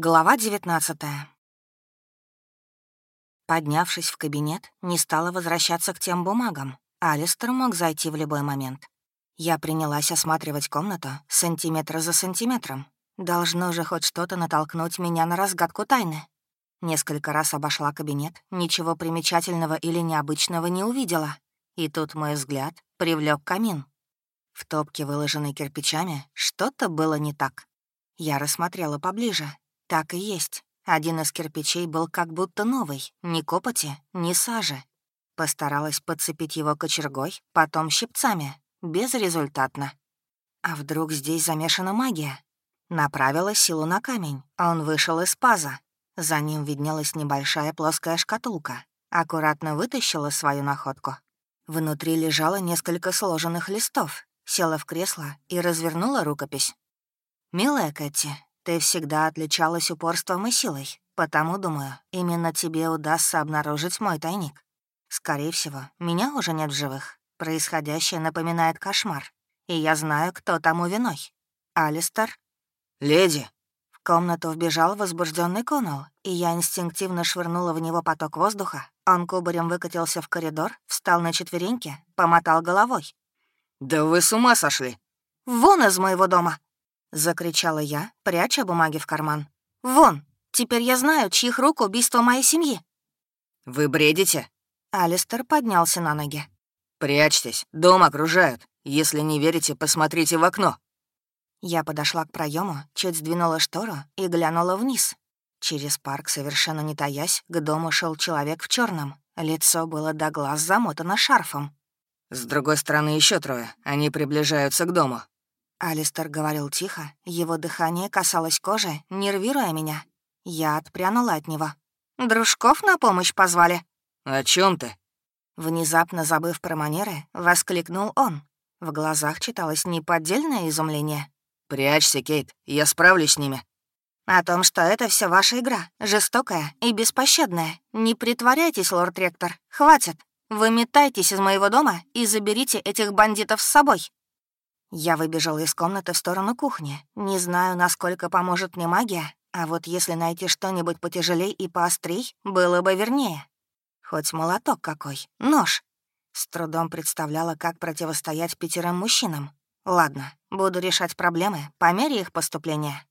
Глава 19 Поднявшись в кабинет, не стала возвращаться к тем бумагам. Алистер мог зайти в любой момент. Я принялась осматривать комнату сантиметр за сантиметром. Должно же хоть что-то натолкнуть меня на разгадку тайны. Несколько раз обошла кабинет, ничего примечательного или необычного не увидела. И тут мой взгляд привлек камин. В топке, выложенной кирпичами, что-то было не так. Я рассмотрела поближе, так и есть. Один из кирпичей был как будто новый, ни копоти, ни сажи. Постаралась подцепить его кочергой, потом щипцами. Безрезультатно. А вдруг здесь замешана магия? Направила силу на камень, а он вышел из паза. За ним виднелась небольшая плоская шкатулка. Аккуратно вытащила свою находку. Внутри лежало несколько сложенных листов. Села в кресло и развернула рукопись. «Милая Кэти, ты всегда отличалась упорством и силой, потому, думаю, именно тебе удастся обнаружить мой тайник. Скорее всего, меня уже нет в живых. Происходящее напоминает кошмар. И я знаю, кто тому виной. Алистер? «Леди!» В комнату вбежал возбужденный Коннелл, и я инстинктивно швырнула в него поток воздуха. Он кубарем выкатился в коридор, встал на четвереньки, помотал головой. «Да вы с ума сошли!» «Вон из моего дома!» — закричала я, пряча бумаги в карман. «Вон! Теперь я знаю, чьих рук убийство моей семьи!» «Вы бредите?» Алистер поднялся на ноги. «Прячьтесь, дом окружают. Если не верите, посмотрите в окно». Я подошла к проему, чуть сдвинула штору и глянула вниз. Через парк, совершенно не таясь, к дому шел человек в черном. Лицо было до глаз замотано шарфом. «С другой стороны еще трое. Они приближаются к дому. Алистер говорил тихо, его дыхание касалось кожи, нервируя меня. Я отпрянула от него. «Дружков на помощь позвали?» «О чем ты?» Внезапно забыв про манеры, воскликнул он. В глазах читалось неподдельное изумление. «Прячься, Кейт, я справлюсь с ними». «О том, что это все ваша игра, жестокая и беспощадная. Не притворяйтесь, лорд-ректор, хватит. Вы метайтесь из моего дома и заберите этих бандитов с собой». Я выбежала из комнаты в сторону кухни. Не знаю, насколько поможет мне магия, а вот если найти что-нибудь потяжелей и поострей, было бы вернее. Хоть молоток какой, нож. С трудом представляла, как противостоять пятерым мужчинам. Ладно, буду решать проблемы по мере их поступления.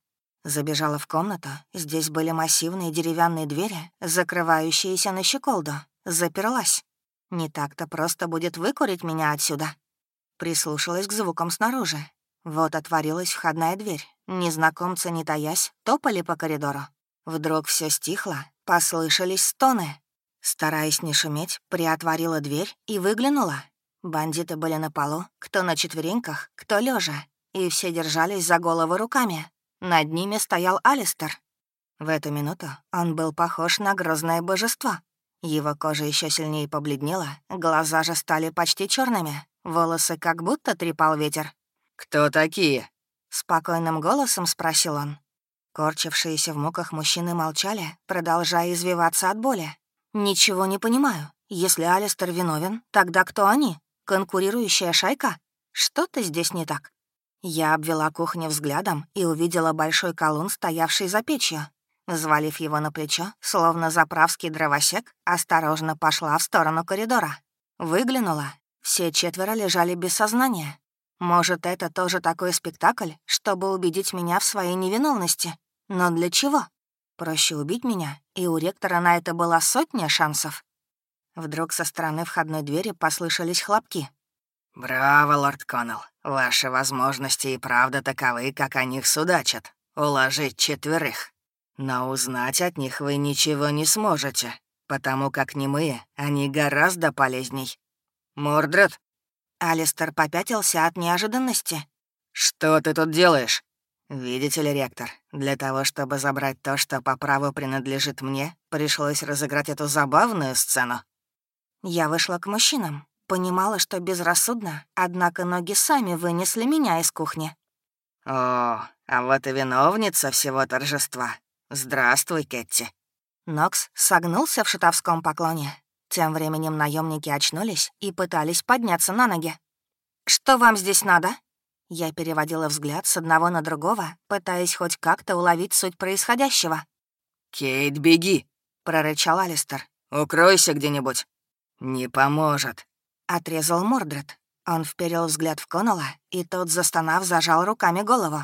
Забежала в комнату. Здесь были массивные деревянные двери, закрывающиеся на щеколду. Заперлась. Не так-то просто будет выкурить меня отсюда. Прислушалась к звукам снаружи. Вот отворилась входная дверь. Незнакомцы, не таясь, топали по коридору. Вдруг все стихло, послышались стоны. Стараясь не шуметь, приотворила дверь и выглянула. Бандиты были на полу, кто на четвереньках, кто лежа, и все держались за головы руками. Над ними стоял Алистер. В эту минуту он был похож на грозное божество. Его кожа еще сильнее побледнела, глаза же стали почти черными, Волосы как будто трепал ветер. «Кто такие?» — спокойным голосом спросил он. Корчившиеся в муках мужчины молчали, продолжая извиваться от боли. «Ничего не понимаю. Если Алистер виновен, тогда кто они? Конкурирующая шайка? Что-то здесь не так». Я обвела кухню взглядом и увидела большой колун, стоявший за печью. Взвалив его на плечо, словно заправский дровосек, осторожно пошла в сторону коридора. Выглянула все четверо лежали без сознания. Может, это тоже такой спектакль, чтобы убедить меня в своей невиновности. Но для чего? Проще убить меня, и у ректора на это была сотня шансов. Вдруг со стороны входной двери послышались хлопки. «Браво, лорд Коннелл. Ваши возможности и правда таковы, как о них судачат. Уложить четверых. Но узнать от них вы ничего не сможете, потому как немые они гораздо полезней. «Мордред?» Алистер попятился от неожиданности. «Что ты тут делаешь?» «Видите ли, ректор, для того, чтобы забрать то, что по праву принадлежит мне, пришлось разыграть эту забавную сцену». Я вышла к мужчинам. Понимала, что безрассудно, однако ноги сами вынесли меня из кухни. «О, а вот и виновница всего торжества. Здравствуй, Кетти». Нокс согнулся в шутовском поклоне, тем временем наемники очнулись и пытались подняться на ноги. «Что вам здесь надо?» Я переводила взгляд с одного на другого, пытаясь хоть как-то уловить суть происходящего. «Кейт, беги!» — прорычал Алистер. «Укройся где-нибудь!» «Не поможет!» — отрезал Мордред. Он вперил взгляд в Коннелла, и тот, застонав, зажал руками голову.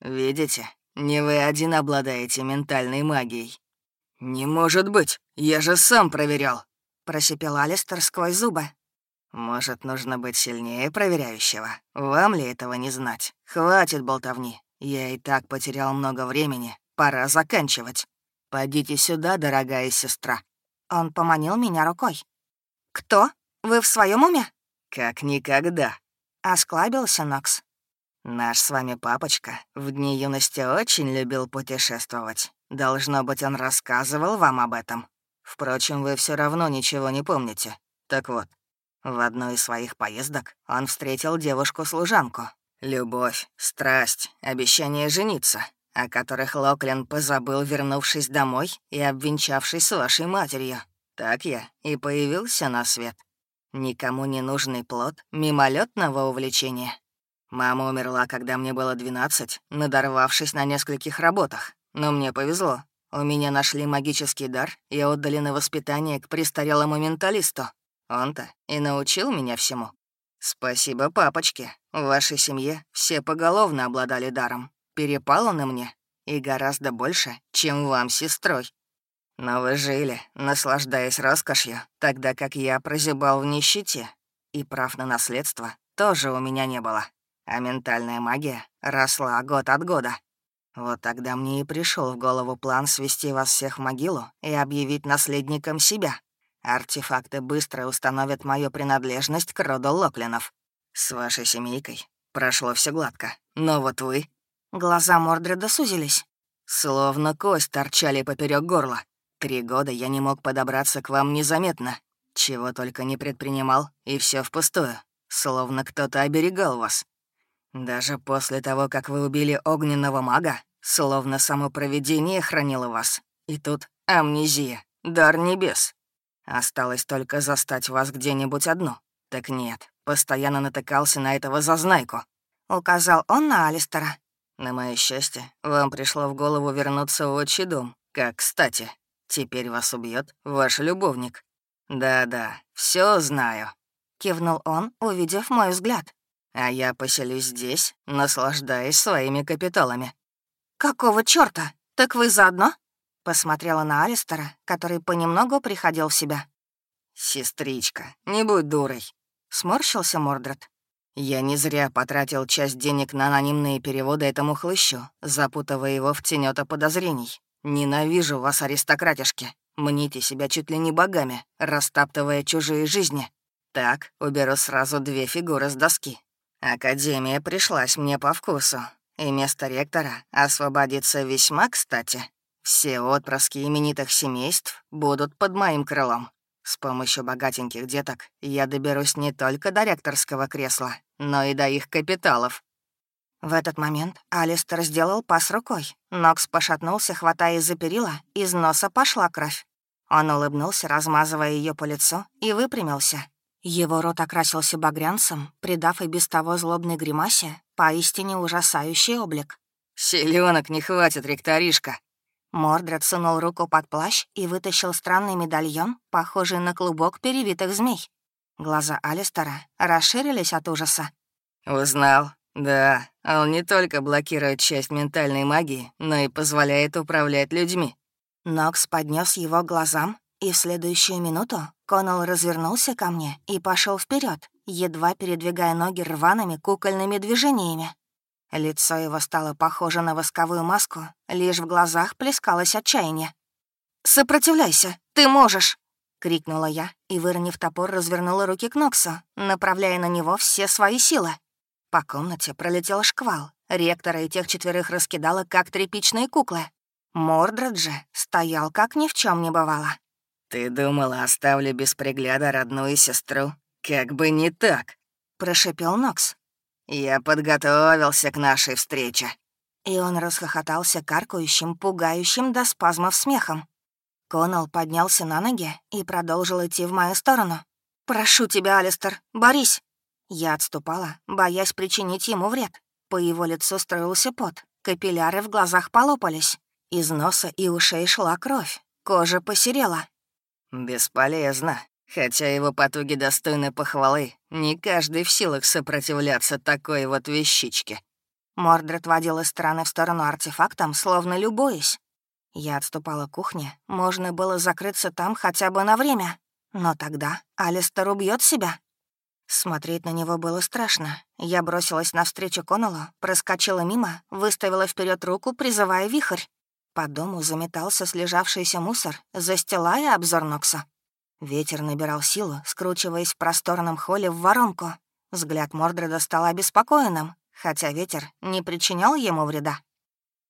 «Видите, не вы один обладаете ментальной магией». «Не может быть! Я же сам проверял!» — просипел Алистер сквозь зубы. «Может, нужно быть сильнее проверяющего? Вам ли этого не знать? Хватит болтовни. Я и так потерял много времени. Пора заканчивать. Пойдите сюда, дорогая сестра». Он поманил меня рукой. «Кто? Вы в своем уме?» «Как никогда», — осклабился Нокс. «Наш с вами папочка в дни юности очень любил путешествовать. Должно быть, он рассказывал вам об этом. Впрочем, вы все равно ничего не помните. Так вот, в одной из своих поездок он встретил девушку-служанку. Любовь, страсть, обещание жениться, о которых Локлин позабыл, вернувшись домой и обвенчавшись с вашей матерью. Так я и появился на свет. Никому не нужный плод мимолетного увлечения. Мама умерла, когда мне было 12, надорвавшись на нескольких работах. Но мне повезло. У меня нашли магический дар и отдали на воспитание к престарелому менталисту. Он-то и научил меня всему. Спасибо папочке. В вашей семье все поголовно обладали даром. Перепало на мне. И гораздо больше, чем вам, сестрой. Но вы жили, наслаждаясь роскошью, тогда как я прозябал в нищете. И прав на наследство тоже у меня не было. А ментальная магия росла год от года. Вот тогда мне и пришел в голову план свести вас всех в могилу и объявить наследником себя. Артефакты быстро установят мою принадлежность к роду Локлинов. С вашей семейкой прошло все гладко. Но вот вы... Глаза Мордреда сузились. Словно кость торчали поперек горла. Три года я не мог подобраться к вам незаметно. Чего только не предпринимал, и все впустую. Словно кто-то оберегал вас. Даже после того, как вы убили огненного мага, словно само провидение хранило вас. И тут амнезия, дар небес. Осталось только застать вас где-нибудь одну. Так нет, постоянно натыкался на этого зазнайку. Указал он на Алистера. На мое счастье, вам пришло в голову вернуться в отчий дом. Как кстати, теперь вас убьет ваш любовник. Да-да, все знаю. Кивнул он, увидев мой взгляд. А я поселюсь здесь, наслаждаясь своими капиталами. «Какого чёрта? Так вы заодно?» Посмотрела на Алистера, который понемногу приходил в себя. «Сестричка, не будь дурой», — сморщился Мордред. «Я не зря потратил часть денег на анонимные переводы этому хлыщу, запутывая его в тенета подозрений. Ненавижу вас, аристократишки. Мните себя чуть ли не богами, растаптывая чужие жизни. Так, уберу сразу две фигуры с доски. Академия пришлась мне по вкусу, и место ректора освободится весьма кстати». Все отпрыски именитых семейств будут под моим крылом. С помощью богатеньких деток я доберусь не только до ректорского кресла, но и до их капиталов». В этот момент Алистер сделал пас рукой. Нокс пошатнулся, хватая из-за перила, из носа пошла кровь. Он улыбнулся, размазывая ее по лицу, и выпрямился. Его рот окрасился багрянцем, придав и без того злобной гримасе поистине ужасающий облик. «Селенок не хватит, ректоришка!» Мордред сунул руку под плащ и вытащил странный медальон, похожий на клубок перевитых змей. Глаза Алистера расширились от ужаса. «Узнал? Да, он не только блокирует часть ментальной магии, но и позволяет управлять людьми». Нокс поднес его к глазам, и в следующую минуту Коннелл развернулся ко мне и пошел вперед, едва передвигая ноги рваными кукольными движениями. Лицо его стало похоже на восковую маску, лишь в глазах плескалось отчаяние. «Сопротивляйся, ты можешь!» — крикнула я и, выронив топор, развернула руки к Ноксу, направляя на него все свои силы. По комнате пролетел шквал. Ректора и тех четверых раскидала, как тряпичные куклы. Мордред же стоял, как ни в чем не бывало. «Ты думала, оставлю без пригляда родную сестру? Как бы не так!» — прошепел Нокс. «Я подготовился к нашей встрече». И он расхохотался каркающим, пугающим до спазмов смехом. Коннелл поднялся на ноги и продолжил идти в мою сторону. «Прошу тебя, Алистер, борись!» Я отступала, боясь причинить ему вред. По его лицу строился пот, капилляры в глазах полопались. Из носа и ушей шла кровь, кожа посерела. «Бесполезно. Хотя его потуги достойны похвалы, не каждый в силах сопротивляться такой вот вещичке». Мордред водил из стороны в сторону артефактом, словно любуясь. Я отступала к кухне, можно было закрыться там хотя бы на время. Но тогда Алистер убьет себя. Смотреть на него было страшно. Я бросилась навстречу Коннеллу, проскочила мимо, выставила вперед руку, призывая вихрь. По дому заметался слежавшийся мусор, застилая обзор Нокса. Ветер набирал силу, скручиваясь в просторном холле в воронку. Взгляд Мордреда стал обеспокоенным, хотя ветер не причинял ему вреда.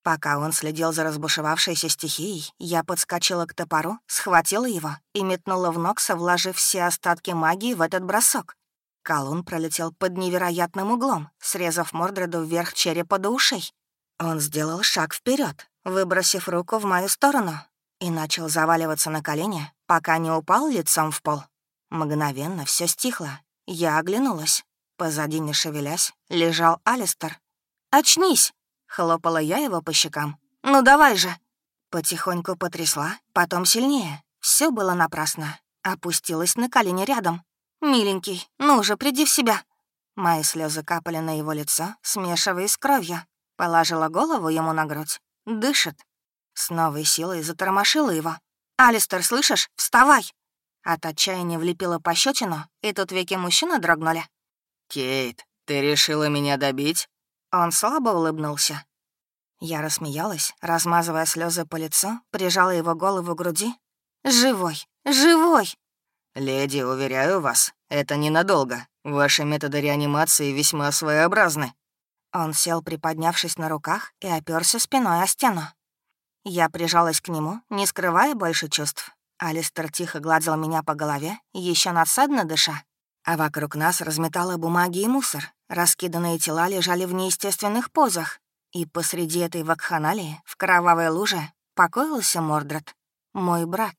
Пока он следил за разбушевавшейся стихией, я подскочила к топору, схватила его и метнула в Нокса, вложив все остатки магии в этот бросок. Колун пролетел под невероятным углом, срезав Мордреду вверх черепа до ушей. Он сделал шаг вперед, выбросив руку в мою сторону, и начал заваливаться на колени, пока не упал лицом в пол. Мгновенно все стихло. Я оглянулась. Позади, не шевелясь, лежал Алистер. «Очнись!» — хлопала я его по щекам. «Ну давай же!» Потихоньку потрясла, потом сильнее. Все было напрасно. Опустилась на колени рядом. «Миленький, ну же, приди в себя!» Мои слезы капали на его лицо, смешиваясь с кровью. Положила голову ему на грудь. Дышит. С новой силой затормошила его. «Алистер, слышишь? Вставай!» От отчаяния влепила пощечину, и тут веки мужчины дрогнули. «Кейт, ты решила меня добить?» Он слабо улыбнулся. Я рассмеялась, размазывая слезы по лицу, прижала его голову к груди. «Живой! Живой!» «Леди, уверяю вас, это ненадолго. Ваши методы реанимации весьма своеобразны». Он сел, приподнявшись на руках, и оперся спиной о стену. Я прижалась к нему, не скрывая больше чувств. Алистер тихо гладил меня по голове, еще надсадно дыша. А вокруг нас разметала бумаги и мусор. Раскиданные тела лежали в неестественных позах. И посреди этой вакханалии, в кровавой луже, покоился Мордред, мой брат.